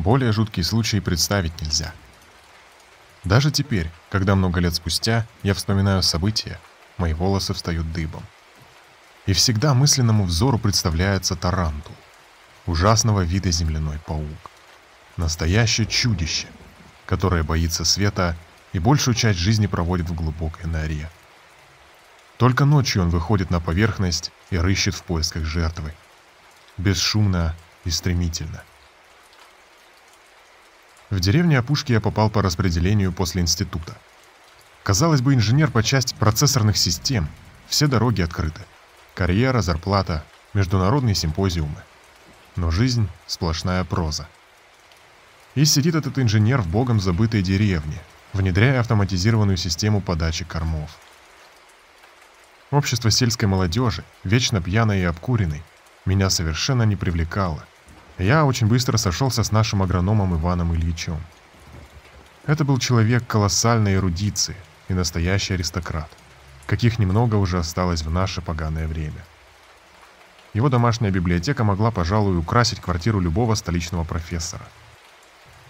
более жуткий случай представить нельзя. Даже теперь, когда много лет спустя я вспоминаю события, мои волосы встают дыбом. И всегда мысленному взору представляется тарантул, ужасного вида земляной паук. Настоящее чудище, которое боится света и большую часть жизни проводит в глубокой норе. Только ночью он выходит на поверхность и рыщет в поисках жертвы. Бесшумно и стремительно. В деревне Опушки я попал по распределению после института. Казалось бы, инженер по части процессорных систем, все дороги открыты. Карьера, зарплата, международные симпозиумы. Но жизнь – сплошная проза. И сидит этот инженер в богом забытой деревне, внедряя автоматизированную систему подачи кормов. Общество сельской молодежи, вечно пьяной и обкуренной, меня совершенно не привлекало. Я очень быстро сошелся с нашим агрономом Иваном Ильичем. Это был человек колоссальной эрудиции и настоящий аристократ, каких немного уже осталось в наше поганое время. Его домашняя библиотека могла, пожалуй, украсить квартиру любого столичного профессора.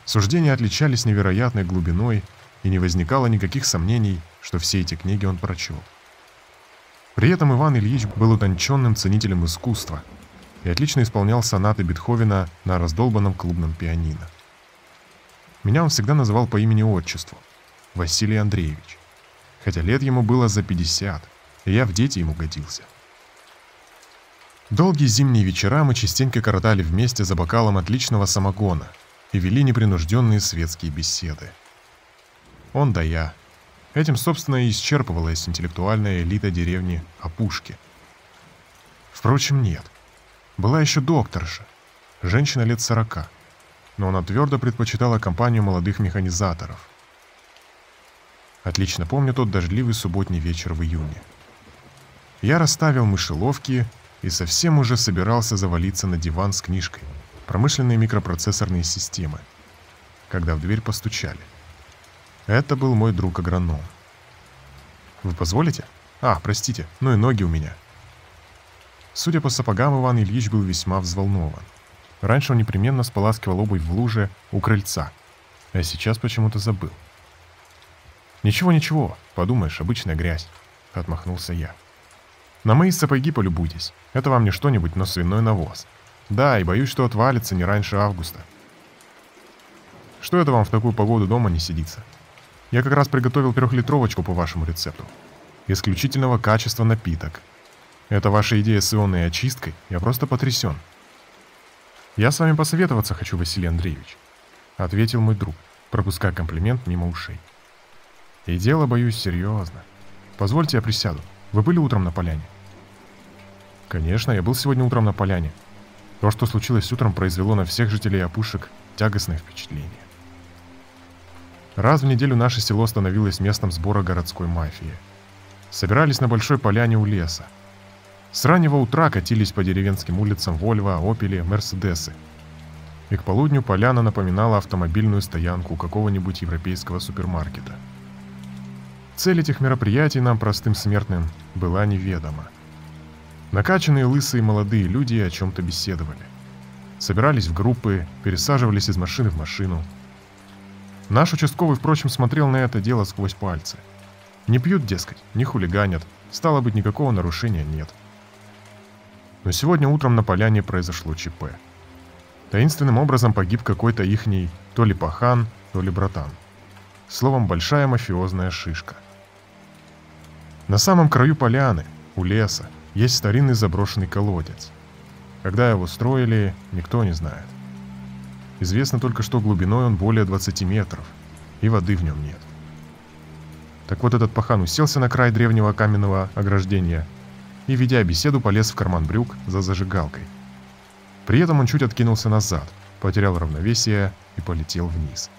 Суждения отличались невероятной глубиной, и не возникало никаких сомнений, что все эти книги он прочел. При этом Иван Ильич был утонченным ценителем искусства – и отлично исполнял сонаты Бетховена на раздолбанном клубном пианино. Меня он всегда называл по имени-отчеству – Василий Андреевич, хотя лет ему было за 50, и я в дети ему годился. Долгие зимние вечера мы частенько коротали вместе за бокалом отличного самогона и вели непринужденные светские беседы. Он да я. Этим, собственно, и исчерпывалась интеллектуальная элита деревни Опушки. Впрочем, нет – была еще докторша, женщина лет сорока, но она твердо предпочитала компанию молодых механизаторов. Отлично помню тот дождливый субботний вечер в июне. Я расставил мышеловки и совсем уже собирался завалиться на диван с книжкой «Промышленные микропроцессорные системы», когда в дверь постучали. Это был мой друг-агроном. «Вы позволите? А, простите, ну и ноги у меня», Судя по сапогам, Иван Ильич был весьма взволнован. Раньше он непременно споласкивал обувь в луже у крыльца, а сейчас почему-то забыл. «Ничего, ничего, подумаешь, обычная грязь», — отмахнулся я. «На мои сапоги полюбуйтесь, это вам не что-нибудь, но свиной навоз. Да, и боюсь, что отвалится не раньше августа». «Что это вам в такую погоду дома не сидится? Я как раз приготовил трехлитровочку по вашему рецепту. Исключительного качества напиток, это ваша идея с ионной очисткой? Я просто потрясен. Я с вами посоветоваться хочу, Василий Андреевич, ответил мой друг, пропуская комплимент мимо ушей. И дело, боюсь, серьезно. Позвольте я присяду. Вы были утром на поляне? Конечно, я был сегодня утром на поляне. То, что случилось утром, произвело на всех жителей опушек тягостное впечатление. Раз в неделю наше село становилось местом сбора городской мафии. Собирались на большой поляне у леса, с раннего утра катились по деревенским улицам Вольво, Опели, Мерседесы. И к полудню поляна напоминала автомобильную стоянку какого-нибудь европейского супермаркета. Цель этих мероприятий нам, простым смертным, была неведома. Накачанные лысые молодые люди о чем-то беседовали. Собирались в группы, пересаживались из машины в машину. Наш участковый, впрочем, смотрел на это дело сквозь пальцы. Не пьют, дескать, не хулиганят, стало быть, никакого нарушения нет. Но сегодня утром на поляне произошло ЧП. Таинственным образом погиб какой-то ихний то ли пахан, то ли братан. Словом, большая мафиозная шишка. На самом краю поляны, у леса, есть старинный заброшенный колодец. Когда его строили, никто не знает. Известно только, что глубиной он более 20 метров, и воды в нем нет. Так вот этот пахан уселся на край древнего каменного ограждения и, ведя беседу, полез в карман брюк за зажигалкой. При этом он чуть откинулся назад, потерял равновесие и полетел вниз.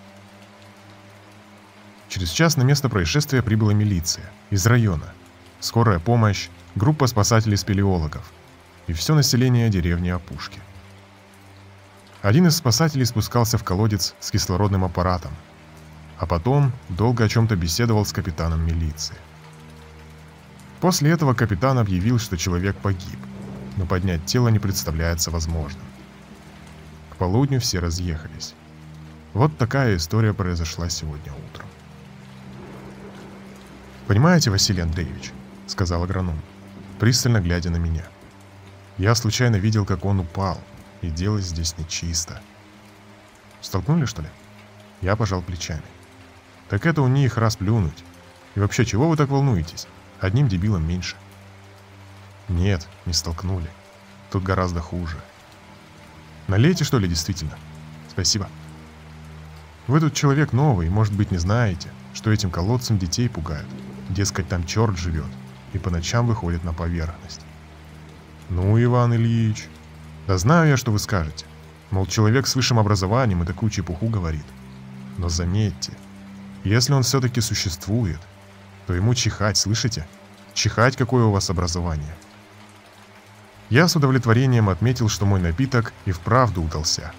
Через час на место происшествия прибыла милиция из района, скорая помощь, группа спасателей-спелеологов и все население деревни Опушки. Один из спасателей спускался в колодец с кислородным аппаратом, а потом долго о чем-то беседовал с капитаном милиции. После этого капитан объявил, что человек погиб, но поднять тело не представляется возможным. К полудню все разъехались. Вот такая история произошла сегодня утром. «Понимаете, Василий Андреевич», — сказал агроном, пристально глядя на меня. «Я случайно видел, как он упал, и дело здесь нечисто». «Столкнули, что ли?» Я пожал плечами. «Так это у них раз плюнуть. И вообще, чего вы так волнуетесь? Одним дебилом меньше». «Нет, не столкнули. Тут гораздо хуже». «Налейте, что ли, действительно?» «Спасибо». «Вы тут человек новый, может быть, не знаете, что этим колодцем детей пугают». Дескать, там черт живет и по ночам выходит на поверхность. Ну, Иван Ильич, да знаю я, что вы скажете. Мол, человек с высшим образованием и такую чепуху говорит. Но заметьте, если он все-таки существует, то ему чихать, слышите? Чихать, какое у вас образование. Я с удовлетворением отметил, что мой напиток и вправду удался.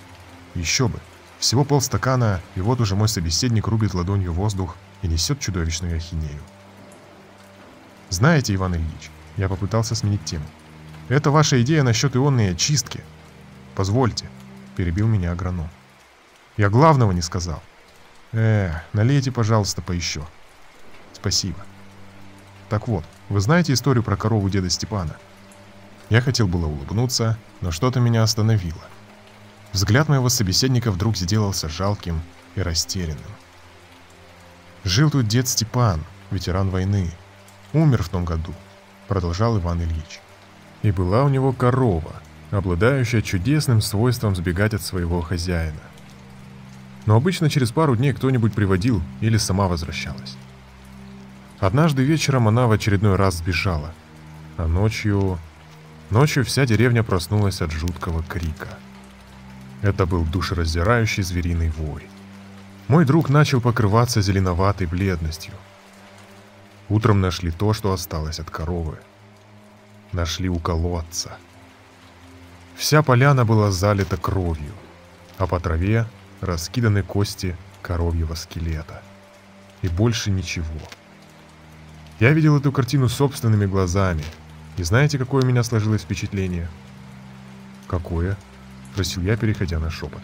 Еще бы. Всего полстакана, и вот уже мой собеседник рубит ладонью воздух и несет чудовищную ахинею. Знаете, Иван Ильич, я попытался сменить тему. Это ваша идея насчет ионной очистки. Позвольте, перебил меня агроном. Я главного не сказал. Э, налейте, пожалуйста, по еще. Спасибо. Так вот, вы знаете историю про корову деда Степана? Я хотел было улыбнуться, но что-то меня остановило. Взгляд моего собеседника вдруг сделался жалким и растерянным. Жил тут дед Степан, ветеран войны, Умер в том году, продолжал Иван Ильич. И была у него корова, обладающая чудесным свойством сбегать от своего хозяина. Но обычно через пару дней кто-нибудь приводил или сама возвращалась. Однажды вечером она в очередной раз сбежала, а ночью... Ночью вся деревня проснулась от жуткого крика. Это был душераздирающий звериный вой. Мой друг начал покрываться зеленоватой бледностью – Утром нашли то, что осталось от коровы. Нашли у колодца. Вся поляна была залита кровью, а по траве раскиданы кости коровьего скелета. И больше ничего. Я видел эту картину собственными глазами. И знаете, какое у меня сложилось впечатление? «Какое?» – спросил я, переходя на шепот.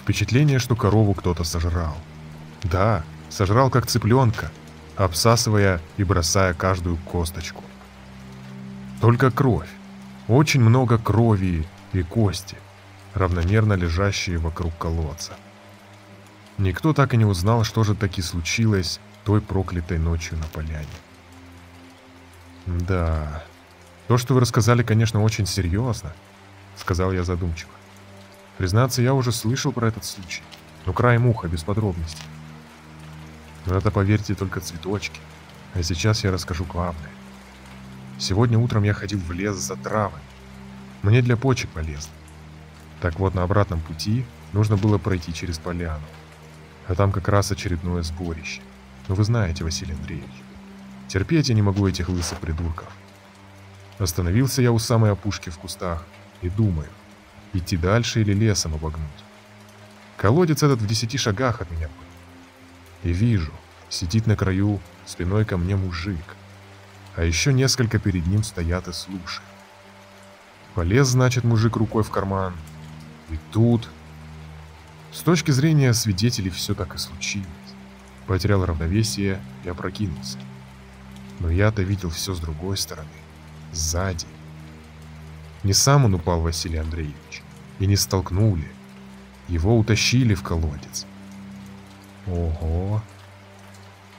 Впечатление, что корову кто-то сожрал. Да, сожрал как цыпленка – обсасывая и бросая каждую косточку. Только кровь. Очень много крови и кости, равномерно лежащие вокруг колодца. Никто так и не узнал, что же таки случилось той проклятой ночью на поляне. «Да, то, что вы рассказали, конечно, очень серьезно», — сказал я задумчиво. «Признаться, я уже слышал про этот случай, но краем уха, без подробностей. Но это, поверьте, только цветочки. А сейчас я расскажу главное. Сегодня утром я ходил в лес за травами. Мне для почек полезно. Так вот, на обратном пути нужно было пройти через поляну. А там как раз очередное сборище. Ну вы знаете, Василий Андреевич. Терпеть я не могу этих лысых придурков. Остановился я у самой опушки в кустах и думаю, идти дальше или лесом обогнуть. Колодец этот в десяти шагах от меня был. И вижу, сидит на краю спиной ко мне мужик, а еще несколько перед ним стоят и слушают. Полез, значит, мужик рукой в карман. И тут... С точки зрения свидетелей все так и случилось. Потерял равновесие и опрокинулся. Но я-то видел все с другой стороны, сзади. Не сам он упал, Василий Андреевич, и не столкнули. Его утащили в колодец. Ого.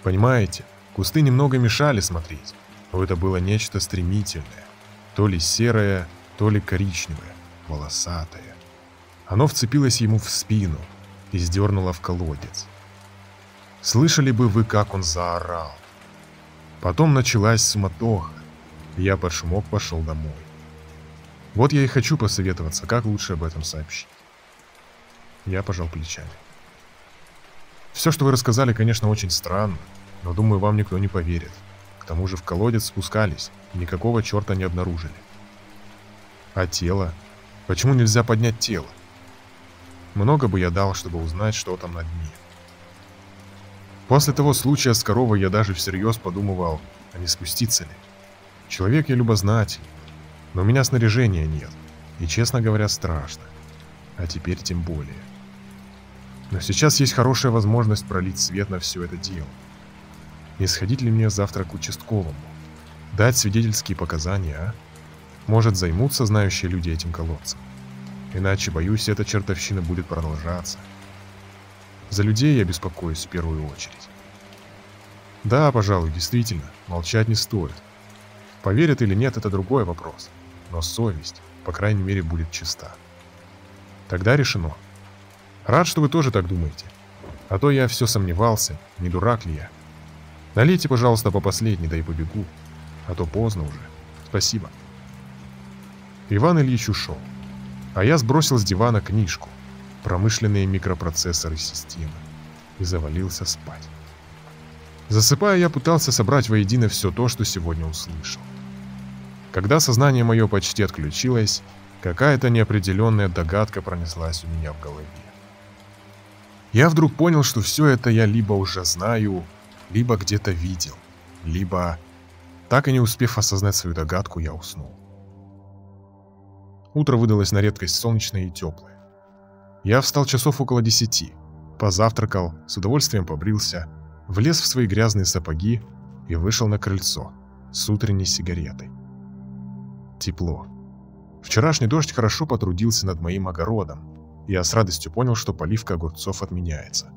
Понимаете, кусты немного мешали смотреть, но это было нечто стремительное. То ли серое, то ли коричневое, волосатое. Оно вцепилось ему в спину и сдернуло в колодец. Слышали бы вы, как он заорал. Потом началась суматоха, я под шумок пошел домой. Вот я и хочу посоветоваться, как лучше об этом сообщить. Я пожал плечами. Все, что вы рассказали, конечно, очень странно, но думаю, вам никто не поверит. К тому же в колодец спускались, и никакого черта не обнаружили. А тело? Почему нельзя поднять тело? Много бы я дал, чтобы узнать, что там на дне. После того случая с коровой я даже всерьез подумывал, а не спуститься ли. Человек я любознательный, но у меня снаряжения нет, и, честно говоря, страшно. А теперь тем более. Но сейчас есть хорошая возможность пролить свет на все это дело. Не сходить ли мне завтра к участковому? Дать свидетельские показания, а? Может, займутся знающие люди этим колодцем? Иначе, боюсь, эта чертовщина будет продолжаться. За людей я беспокоюсь в первую очередь. Да, пожалуй, действительно, молчать не стоит. Поверят или нет, это другой вопрос. Но совесть, по крайней мере, будет чиста. Тогда решено. Рад, что вы тоже так думаете. А то я все сомневался, не дурак ли я. Налейте, пожалуйста, по последней, да и побегу. А то поздно уже. Спасибо. Иван Ильич ушел. А я сбросил с дивана книжку «Промышленные микропроцессоры системы» и завалился спать. Засыпая, я пытался собрать воедино все то, что сегодня услышал. Когда сознание мое почти отключилось, какая-то неопределенная догадка пронеслась у меня в голове. Я вдруг понял, что все это я либо уже знаю, либо где-то видел, либо, так и не успев осознать свою догадку, я уснул. Утро выдалось на редкость солнечное и теплое. Я встал часов около десяти, позавтракал, с удовольствием побрился, влез в свои грязные сапоги и вышел на крыльцо с утренней сигаретой. Тепло. Вчерашний дождь хорошо потрудился над моим огородом, и я с радостью понял, что поливка огурцов отменяется.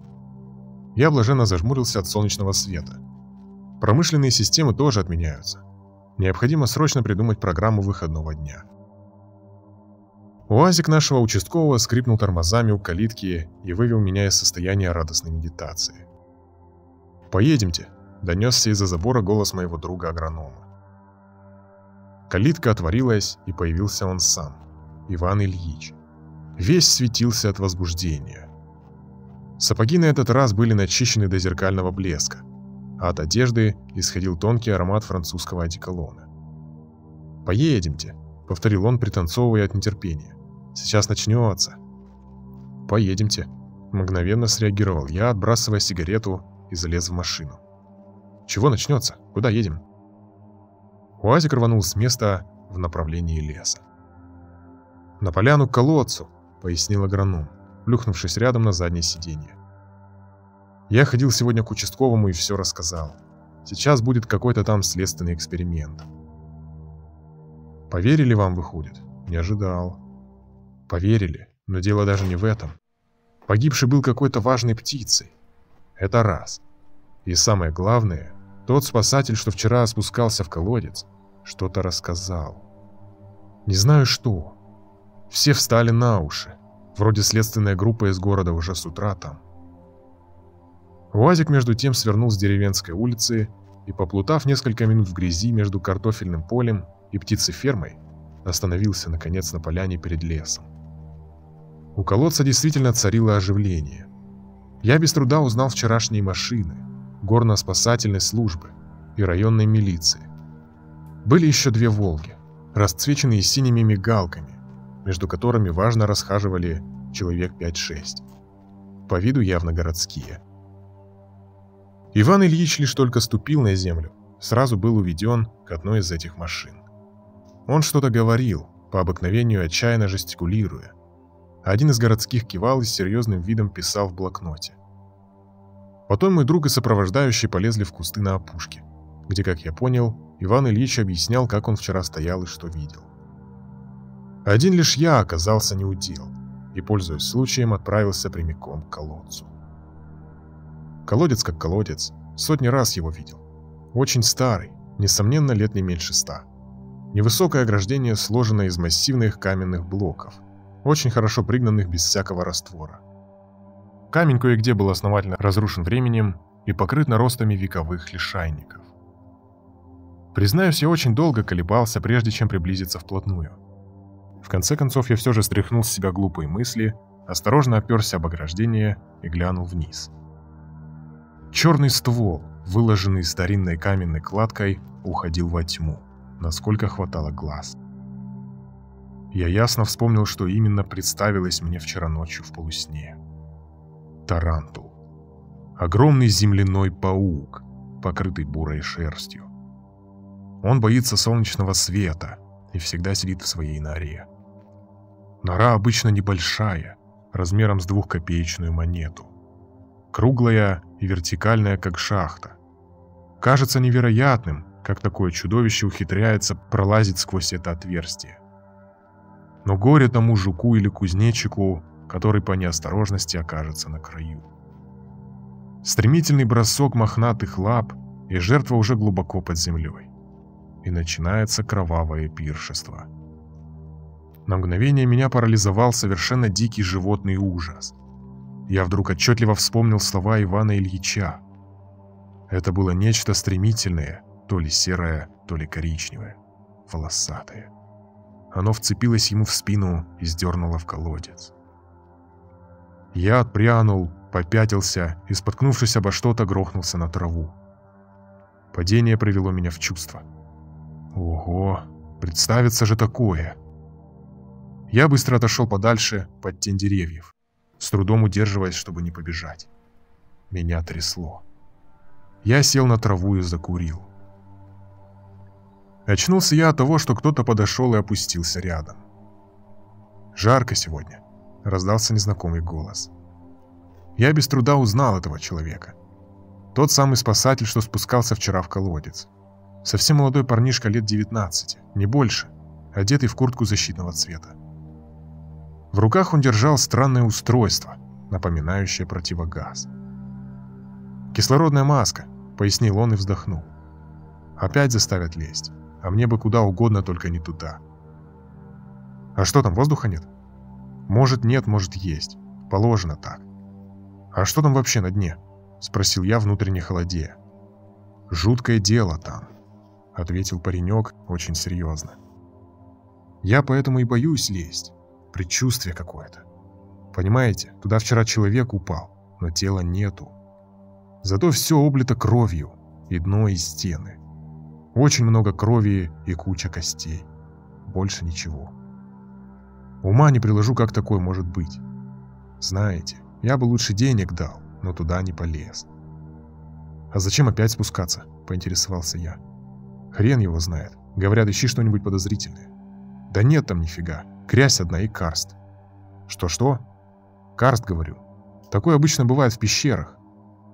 Я блаженно зажмурился от солнечного света. Промышленные системы тоже отменяются. Необходимо срочно придумать программу выходного дня. УАЗик нашего участкового скрипнул тормозами у калитки и вывел меня из состояния радостной медитации. «Поедемте», — донесся из-за забора голос моего друга-агронома. Калитка отворилась, и появился он сам, Иван Ильич. Весь светился от возбуждения. Сапоги на этот раз были начищены до зеркального блеска, а от одежды исходил тонкий аромат французского одеколона. «Поедемте», — повторил он, пританцовывая от нетерпения. Сейчас начнется. Поедемте. Мгновенно среагировал я, отбрасывая сигарету и залез в машину. Чего начнется? Куда едем? Уазик рванул с места в направлении леса. «На поляну к колодцу», — пояснил агроном, плюхнувшись рядом на заднее сиденье. «Я ходил сегодня к участковому и все рассказал. Сейчас будет какой-то там следственный эксперимент». «Поверили вам, выходит?» «Не ожидал», Поверили, но дело даже не в этом. Погибший был какой-то важной птицей. Это раз. И самое главное, тот спасатель, что вчера спускался в колодец, что-то рассказал. Не знаю что. Все встали на уши. Вроде следственная группа из города уже с утра там. УАЗик между тем свернул с деревенской улицы и, поплутав несколько минут в грязи между картофельным полем и птицефермой, остановился наконец на поляне перед лесом. У колодца действительно царило оживление. Я без труда узнал вчерашние машины, горно-спасательной службы и районной милиции. Были еще две «Волги», расцвеченные синими мигалками, между которыми важно расхаживали человек 5-6. По виду явно городские. Иван Ильич лишь только ступил на землю, сразу был уведен к одной из этих машин. Он что-то говорил, по обыкновению отчаянно жестикулируя, один из городских кивал и с серьезным видом писал в блокноте. Потом мой друг и сопровождающий полезли в кусты на опушке, где, как я понял, Иван Ильич объяснял, как он вчера стоял и что видел. Один лишь я оказался неудел и, пользуясь случаем, отправился прямиком к колодцу. Колодец как колодец, сотни раз его видел. Очень старый, несомненно, лет не меньше ста. Невысокое ограждение сложено из массивных каменных блоков – очень хорошо пригнанных без всякого раствора. Камень кое-где был основательно разрушен временем и покрыт наростами вековых лишайников. Признаюсь, я очень долго колебался, прежде чем приблизиться вплотную. В конце концов, я все же стряхнул с себя глупые мысли, осторожно оперся об ограждение и глянул вниз. Черный ствол, выложенный старинной каменной кладкой, уходил во тьму, насколько хватало глаз. Я ясно вспомнил, что именно представилось мне вчера ночью в полусне. Тарантул. Огромный земляной паук, покрытый бурой шерстью. Он боится солнечного света и всегда сидит в своей норе. Нора обычно небольшая, размером с двухкопеечную монету. Круглая и вертикальная, как шахта. Кажется невероятным, как такое чудовище ухитряется пролазить сквозь это отверстие. Но горе тому жуку или кузнечику, который по неосторожности окажется на краю. Стремительный бросок мохнатых лап, и жертва уже глубоко под землей. И начинается кровавое пиршество. На мгновение меня парализовал совершенно дикий животный ужас. Я вдруг отчетливо вспомнил слова Ивана Ильича. Это было нечто стремительное, то ли серое, то ли коричневое, волосатое. Оно вцепилось ему в спину и сдернуло в колодец. Я отпрянул, попятился и, споткнувшись обо что-то, грохнулся на траву. Падение привело меня в чувство. Ого, представится же такое! Я быстро отошел подальше, под тень деревьев, с трудом удерживаясь, чтобы не побежать. Меня трясло. Я сел на траву и закурил. Очнулся я от того, что кто-то подошел и опустился рядом. «Жарко сегодня», — раздался незнакомый голос. Я без труда узнал этого человека. Тот самый спасатель, что спускался вчера в колодец. Совсем молодой парнишка лет 19, не больше, одетый в куртку защитного цвета. В руках он держал странное устройство, напоминающее противогаз. «Кислородная маска», — пояснил он и вздохнул. «Опять заставят лезть а мне бы куда угодно, только не туда. А что там, воздуха нет? Может нет, может есть. Положено так. А что там вообще на дне? Спросил я, внутренне холодея. Жуткое дело там, ответил паренек очень серьезно. Я поэтому и боюсь лезть. Предчувствие какое-то. Понимаете, туда вчера человек упал, но тела нету. Зато все облито кровью, и дно, и стены. Очень много крови и куча костей. Больше ничего. Ума не приложу, как такое может быть. Знаете, я бы лучше денег дал, но туда не полез. «А зачем опять спускаться?» – поинтересовался я. «Хрен его знает. Говорят, ищи что-нибудь подозрительное». «Да нет там нифига. Крязь одна и карст». «Что-что?» «Карст, говорю. Такое обычно бывает в пещерах.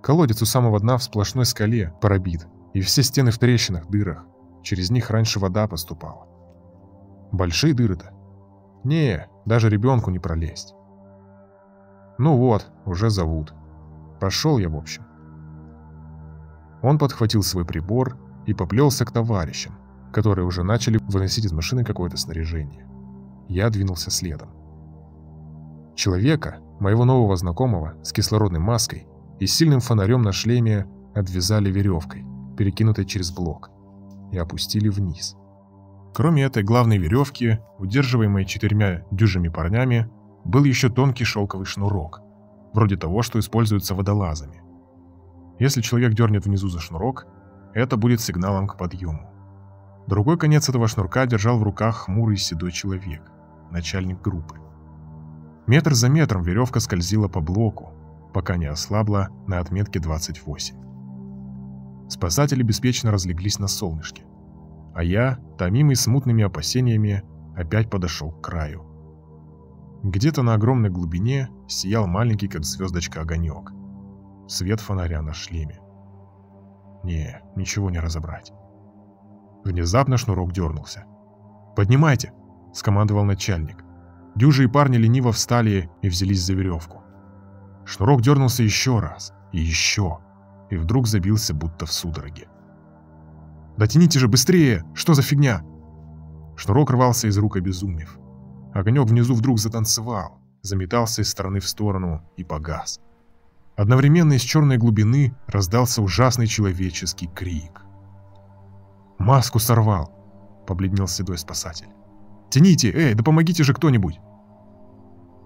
Колодец у самого дна в сплошной скале пробит, и все стены в трещинах, дырах. Через них раньше вода поступала. Большие дыры-то? Не, даже ребенку не пролезть. Ну вот, уже зовут. Пошел я, в общем. Он подхватил свой прибор и поплелся к товарищам, которые уже начали выносить из машины какое-то снаряжение. Я двинулся следом. Человека, моего нового знакомого, с кислородной маской и сильным фонарем на шлеме обвязали веревкой – перекинутой через блок, и опустили вниз. Кроме этой главной веревки, удерживаемой четырьмя дюжими парнями, был еще тонкий шелковый шнурок, вроде того, что используется водолазами. Если человек дернет внизу за шнурок, это будет сигналом к подъему. Другой конец этого шнурка держал в руках хмурый седой человек, начальник группы. Метр за метром веревка скользила по блоку, пока не ослабла на отметке 28. Спасатели беспечно разлеглись на солнышке. А я, томимый смутными опасениями, опять подошел к краю. Где-то на огромной глубине сиял маленький, как звездочка, огонек. Свет фонаря на шлеме. Не, ничего не разобрать. Внезапно шнурок дернулся. «Поднимайте!» – скомандовал начальник. Дюжи и парни лениво встали и взялись за веревку. Шнурок дернулся еще раз. И еще и вдруг забился будто в судороге. «Да тяните же быстрее! Что за фигня?» Шнурок рвался из рук обезумев. Огонек внизу вдруг затанцевал, заметался из стороны в сторону и погас. Одновременно из черной глубины раздался ужасный человеческий крик. «Маску сорвал!» — побледнел седой спасатель. «Тяните! Эй, да помогите же кто-нибудь!»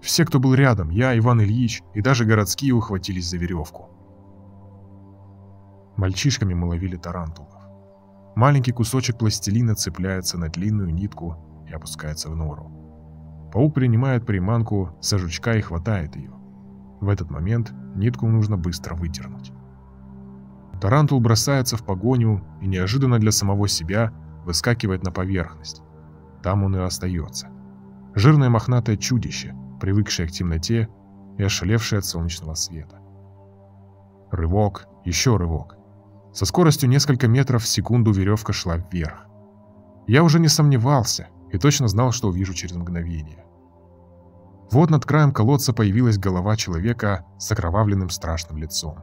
Все, кто был рядом, я, Иван Ильич и даже городские ухватились за веревку. Мальчишками мы ловили тарантулов. Маленький кусочек пластилина цепляется на длинную нитку и опускается в нору. Паук принимает приманку за жучка и хватает ее. В этот момент нитку нужно быстро выдернуть. Тарантул бросается в погоню и неожиданно для самого себя выскакивает на поверхность. Там он и остается. Жирное мохнатое чудище, привыкшее к темноте и ошалевшее от солнечного света. Рывок, еще рывок. Со скоростью несколько метров в секунду веревка шла вверх. Я уже не сомневался и точно знал, что увижу через мгновение. Вот над краем колодца появилась голова человека с окровавленным страшным лицом.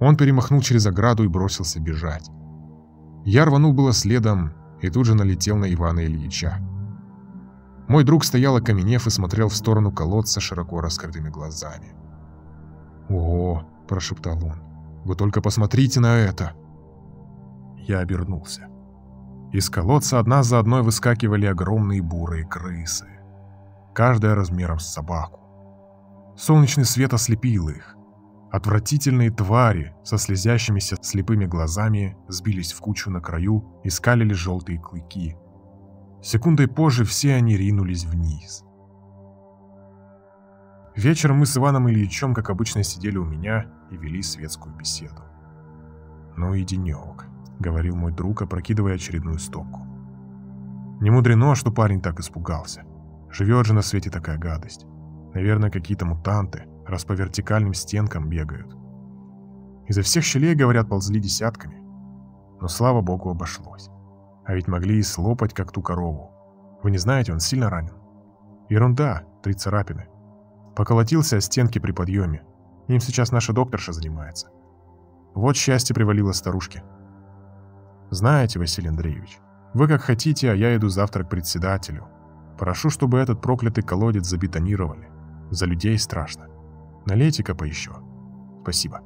Он перемахнул через ограду и бросился бежать. Я рванул было следом и тут же налетел на Ивана Ильича. Мой друг стоял окаменев и смотрел в сторону колодца широко раскрытыми глазами. «Ого!» – прошептал он. «Вы только посмотрите на это!» Я обернулся. Из колодца одна за одной выскакивали огромные бурые крысы каждая размером с собаку. Солнечный свет ослепил их. Отвратительные твари со слезящимися слепыми глазами сбились в кучу на краю и скалили желтые клыки. Секундой позже все они ринулись вниз. Вечером мы с Иваном Ильичем, как обычно, сидели у меня и вели светскую беседу. «Ну и денек», — говорил мой друг, опрокидывая очередную стопку. Не мудрено, что парень так испугался. Живет же на свете такая гадость. Наверное, какие-то мутанты, раз по вертикальным стенкам бегают. Изо всех щелей, говорят, ползли десятками. Но слава богу, обошлось. А ведь могли и слопать, как ту корову. Вы не знаете, он сильно ранен. Ерунда, три царапины. Поколотился о стенки при подъеме. Им сейчас наша докторша занимается. Вот счастье привалило старушке. Знаете, Василий Андреевич, вы как хотите, а я иду завтра к председателю. Прошу, чтобы этот проклятый колодец забетонировали. За людей страшно. Налейте-ка еще. Спасибо.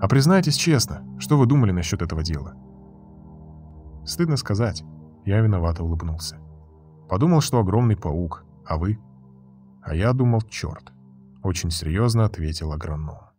А признайтесь честно, что вы думали насчет этого дела? Стыдно сказать. Я виновато улыбнулся. Подумал, что огромный паук, а вы? А я думал, черт. Очень серьезно ответил агроном.